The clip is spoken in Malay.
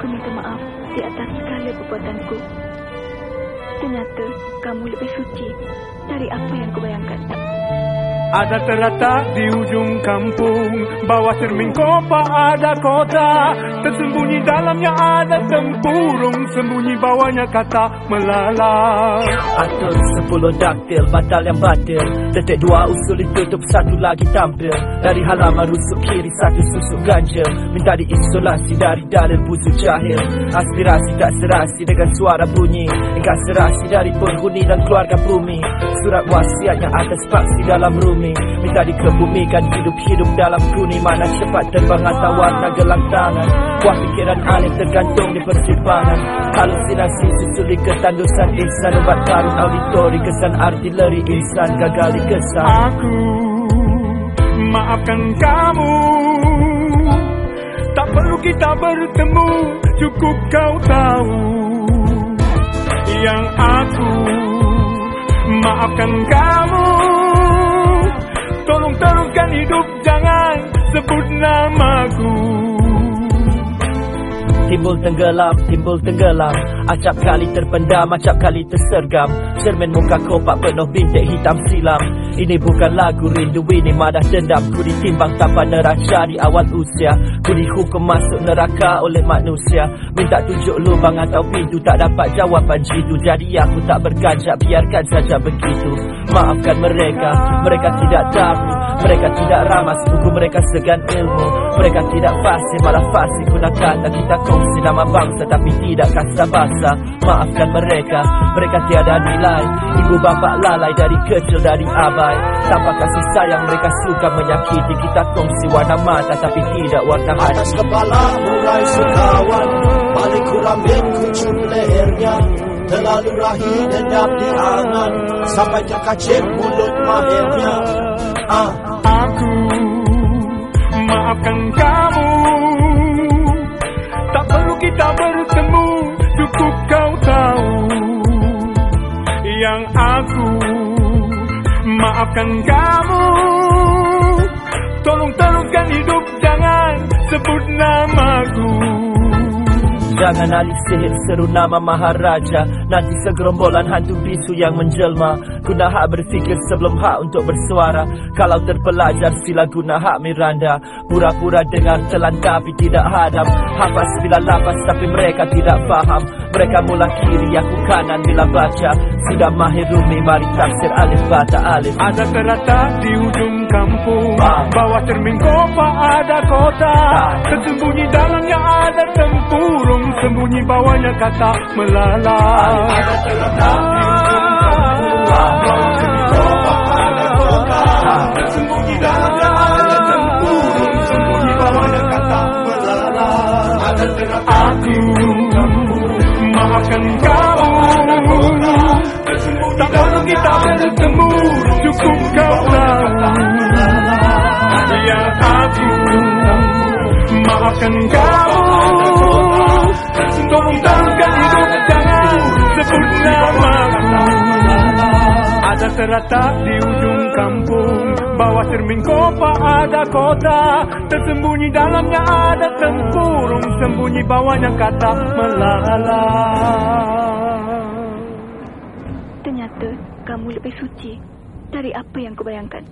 Aku minta maaf di atas segala perbuatanku. Ternyata kamu lebih suci dari apa yang kubayangkan. Ada terletak di ujung kampung. Bawah cermin kopa ada kota. Tersembunyi dalamnya ada tempurung. Sembunyi bawahnya kata melala. Atur sepuluh daktil batal yang batil. Detik dua usul ditutup satu lagi tampil. Dari halaman rusuk kiri satu susuk ganja Minta diisolasi dari dalil busuk jahil. Aspirasi tak serasi dengan suara bunyi. Engkau serasi dari penghuni dan keluarga bumi. Surat wasiat yang atas paksi dalam rumah bumi. Minta dikebumikan hidup-hidup dalam kuni. Mana cepat terbang atau warna gelang tangan Kuah pikiran aneh tergantung di persimpangan. Halusinasi susuli ketandusan ihsan Ubat karun auditori kesan artileri insan Gagal dikesan. Aku maafkan kamu. Tak perlu kita bertemu Cukup kau tahu. Yang aku maafkan kamu Tolong teruskan hidup Jangan sebut namaku Timbul tenggelam, timbul tenggelam. Acap kali terpendam, acap kali tersergam. Cermin muka kopak penuh bintik hitam silam. Ini bukan lagu rindu, ini madah dendam. Ku ditimbang tanpa neraca di awal usia. Ku dihukum masuk neraka oleh manusia. Minta tunjuk lubang atau pintu Tak dapat jawapan jitu. Jadi aku tak berganjak, biarkan saja begitu. Maafkan mereka, mereka tidak tahu Mereka tidak ramah, buku mereka segan ilmu. Mereka tidak fasih, malah fasih guna kata Kita kongsi nama bangsa tapi tidak kasa basa Maafkan mereka, mereka tiada nilai. Ibu bapa lalai dari kecil dari abai. Tanpa kasih sayang mereka suka menyakiti. Kita kongsi warna mata tapi tidak warna hati. Atas kepala murai sekawan Balik kurambin kucur lehernya. Terlalu rahi dendam di angan Sampai terkacip mulut mahirnya ah. Aku maafkan kamu. Tak perlu kita bertemu Cukup kau tahu. Yang aku maafkan kamu. Tolong teruskan hidup Jangan sebut namaku Jangan alih sihir seru nama Maharaja. Nanti segerombolan hantu bisu yang menjelma. Guna hak berfikir sebelum hak untuk bersuara. Kalau terpelajar sila guna hak Miranda. Pura-pura dengar telan tapi tidak hadam. Hafaz bila lapas tapi mereka tidak faham. Mereka mula kiri aku kanan bila baca. Sudah mahir rumi mari tafsir alif bata alif. Ada terletak di ujung kampung. Bawah cermin kopa ada kota. Tersembunyi dalamnya ada tempurung Sembunyi bawahnya kata melala. Kampung Maafkan kamu Tak perlu kita bertemu Cukup kau tahu Yang aku Maafkan kamu Teruskan hidup Jangan sebut namaku Ada terletak di ujung kampung. Bawah cermin kopa ada kota. Tersembunyi dalamnya ada tempurung. Sembunyi bawahnya kata melala. Ternyata kamu lebih suci dari apa yang kubayangkan.